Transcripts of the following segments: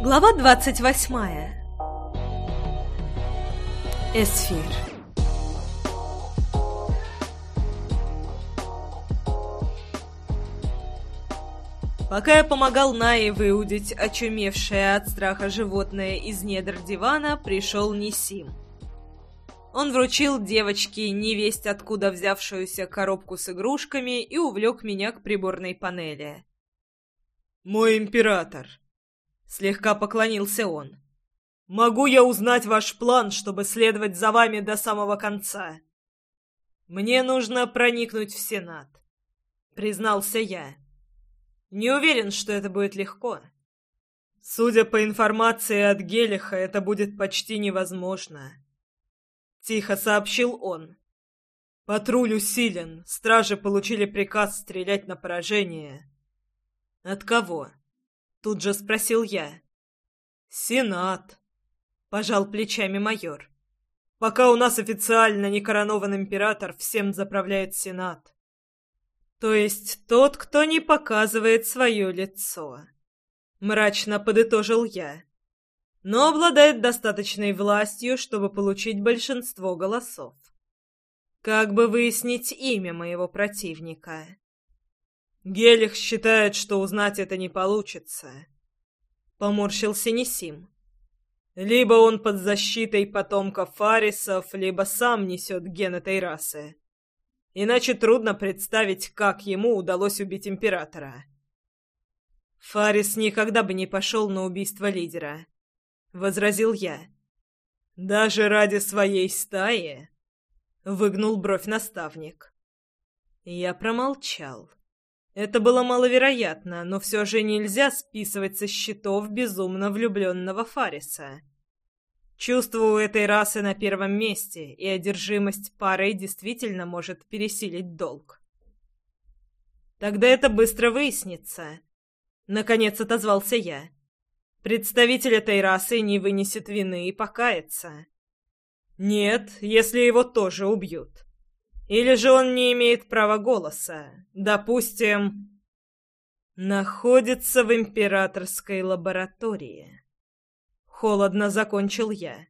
Глава двадцать восьмая. Эсфир. Пока я помогал Нае выудить очумевшее от страха животное из недр дивана, пришел Нисим. Он вручил девочке невесть откуда взявшуюся коробку с игрушками и увлек меня к приборной панели. «Мой император!» — слегка поклонился он. «Могу я узнать ваш план, чтобы следовать за вами до самого конца?» «Мне нужно проникнуть в Сенат», — признался я. «Не уверен, что это будет легко». «Судя по информации от Гелиха, это будет почти невозможно», — тихо сообщил он. «Патруль усилен, стражи получили приказ стрелять на поражение». «От кого?» — тут же спросил я. «Сенат», — пожал плечами майор. «Пока у нас официально не коронован император, всем заправляет Сенат». «То есть тот, кто не показывает свое лицо», — мрачно подытожил я, «но обладает достаточной властью, чтобы получить большинство голосов. Как бы выяснить имя моего противника?» Гелих считает, что узнать это не получится. Поморщился Несим. Либо он под защитой потомков Фарисов, либо сам несет ген этой расы. Иначе трудно представить, как ему удалось убить императора. Фарис никогда бы не пошел на убийство лидера, — возразил я. Даже ради своей стаи? — выгнул бровь наставник. Я промолчал. Это было маловероятно, но все же нельзя списывать со счетов безумно влюбленного Фариса. Чувство у этой расы на первом месте, и одержимость парой действительно может пересилить долг. Тогда это быстро выяснится. Наконец отозвался я. Представитель этой расы не вынесет вины и покается. Нет, если его тоже убьют. Или же он не имеет права голоса? Допустим, находится в императорской лаборатории. Холодно закончил я.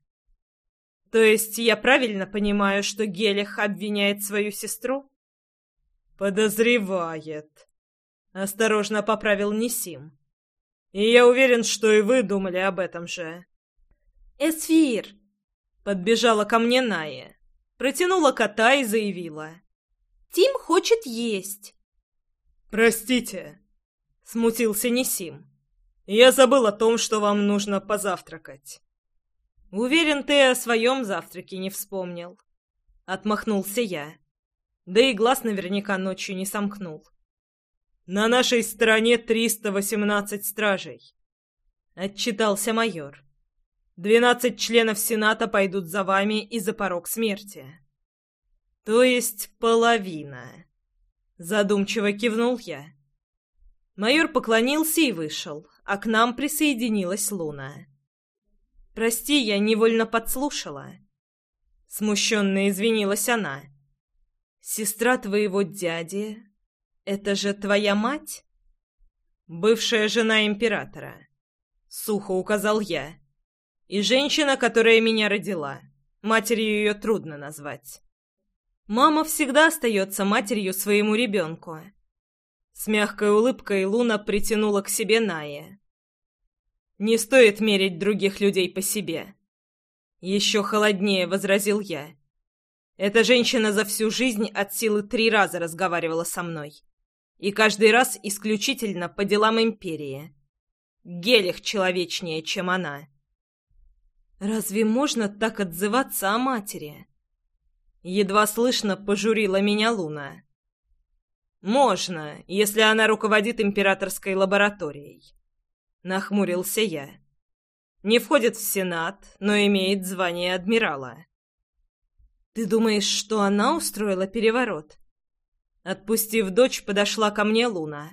То есть я правильно понимаю, что Гелих обвиняет свою сестру? Подозревает. Осторожно поправил Нисим. И я уверен, что и вы думали об этом же. Эсфир! Подбежала ко мне Ная протянула кота и заявила. «Тим хочет есть». «Простите», — смутился Несим. «Я забыл о том, что вам нужно позавтракать». «Уверен, ты о своем завтраке не вспомнил». Отмахнулся я. Да и глаз наверняка ночью не сомкнул. «На нашей стороне 318 стражей», — отчитался майор. Двенадцать членов Сената пойдут за вами и за порог смерти. То есть половина. Задумчиво кивнул я. Майор поклонился и вышел, а к нам присоединилась Луна. «Прости, я невольно подслушала». Смущенно извинилась она. «Сестра твоего дяди... Это же твоя мать?» «Бывшая жена императора», — сухо указал я. И женщина, которая меня родила. Матерью ее трудно назвать. Мама всегда остается матерью своему ребенку. С мягкой улыбкой Луна притянула к себе Ная. «Не стоит мерить других людей по себе». Еще холоднее возразил я. Эта женщина за всю жизнь от силы три раза разговаривала со мной. И каждый раз исключительно по делам Империи. Гелих человечнее, чем она. Разве можно так отзываться о матери? Едва слышно пожурила меня Луна. Можно, если она руководит императорской лабораторией. Нахмурился я. Не входит в Сенат, но имеет звание адмирала. Ты думаешь, что она устроила переворот? Отпустив дочь, подошла ко мне Луна.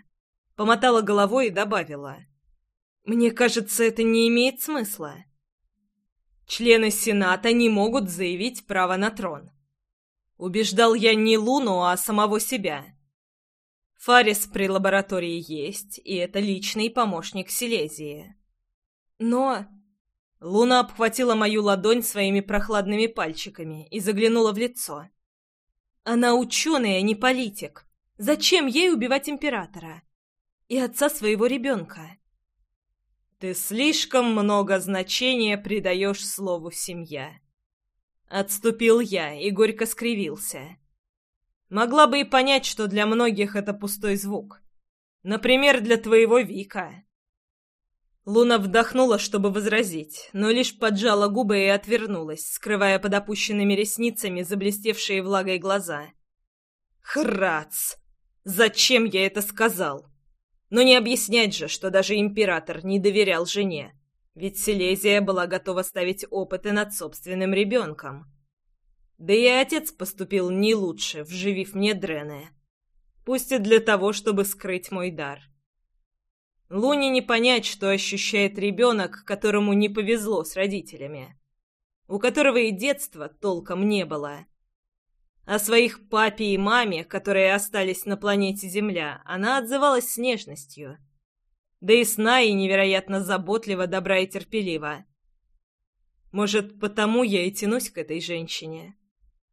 Помотала головой и добавила. Мне кажется, это не имеет смысла. Члены Сената не могут заявить право на трон. Убеждал я не Луну, а самого себя. — Фарис при лаборатории есть, и это личный помощник Силезии. Но... Луна обхватила мою ладонь своими прохладными пальчиками и заглянула в лицо. Она ученая, не политик. Зачем ей убивать императора? И отца своего ребенка? Ты слишком много значения придаешь слову «семья». Отступил я и горько скривился. Могла бы и понять, что для многих это пустой звук. Например, для твоего Вика. Луна вдохнула, чтобы возразить, но лишь поджала губы и отвернулась, скрывая под опущенными ресницами заблестевшие влагой глаза. «Храц! Зачем я это сказал? Но не объяснять же, что даже император не доверял жене, ведь Силезия была готова ставить опыты над собственным ребенком. Да и отец поступил не лучше, вживив мне Дрене пусть и для того, чтобы скрыть мой дар. Луне не понять, что ощущает ребенок, которому не повезло с родителями, у которого и детства толком не было. О своих папе и маме, которые остались на планете Земля, она отзывалась с нежностью. Да и сна и невероятно заботливо, добра и терпелива. Может, потому я и тянусь к этой женщине,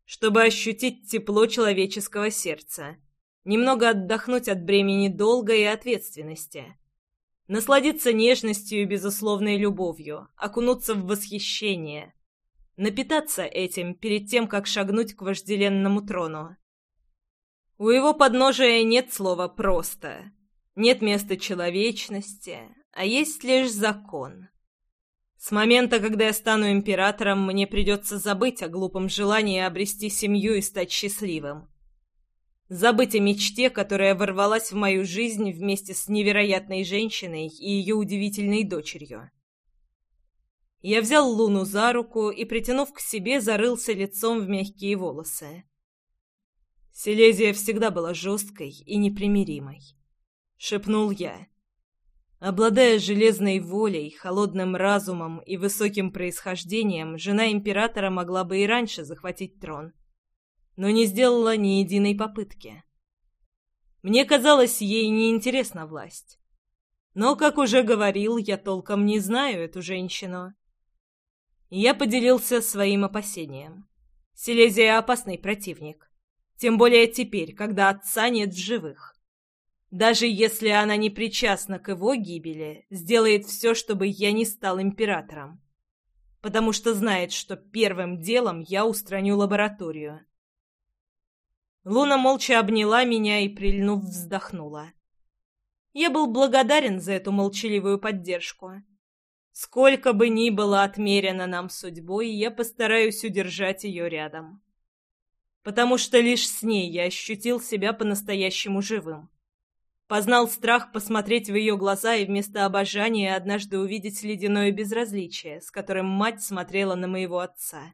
чтобы ощутить тепло человеческого сердца немного отдохнуть от бремени долга и ответственности, насладиться нежностью и безусловной любовью, окунуться в восхищение, напитаться этим перед тем, как шагнуть к вожделенному трону. У его подножия нет слова «просто», нет места человечности, а есть лишь закон. С момента, когда я стану императором, мне придется забыть о глупом желании обрести семью и стать счастливым. Забыть о мечте, которая ворвалась в мою жизнь вместе с невероятной женщиной и ее удивительной дочерью. Я взял Луну за руку и, притянув к себе, зарылся лицом в мягкие волосы. Силезия всегда была жесткой и непримиримой. Шепнул я. Обладая железной волей, холодным разумом и высоким происхождением, жена императора могла бы и раньше захватить трон но не сделала ни единой попытки. Мне казалось, ей неинтересна власть. Но, как уже говорил, я толком не знаю эту женщину. Я поделился своим опасением. Силезия — опасный противник. Тем более теперь, когда отца нет в живых. Даже если она не причастна к его гибели, сделает все, чтобы я не стал императором. Потому что знает, что первым делом я устраню лабораторию. Луна молча обняла меня и, прильнув, вздохнула. Я был благодарен за эту молчаливую поддержку. Сколько бы ни было отмерено нам судьбой, я постараюсь удержать ее рядом. Потому что лишь с ней я ощутил себя по-настоящему живым. Познал страх посмотреть в ее глаза и вместо обожания однажды увидеть ледяное безразличие, с которым мать смотрела на моего отца.